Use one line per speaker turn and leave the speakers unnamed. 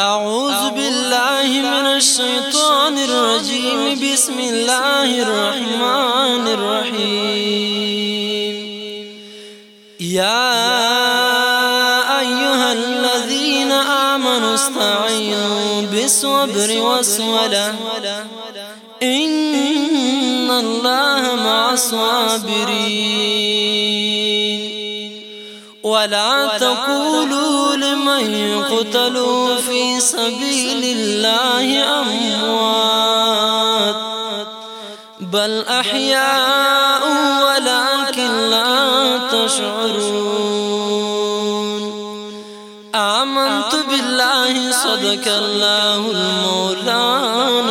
أعوذ بالله من الشيطان الرجيم. بسم الله الرحمن الرحيم. يا أيها الذين آمنوا استعينوا بالصبر والصلاة إن الله مع الصابرين. ولا تقولوا لمن يقتلوا في سبيل الله أموات بل أحياء ولكن لا تشعرون. آمنت بالله صدق الله المولان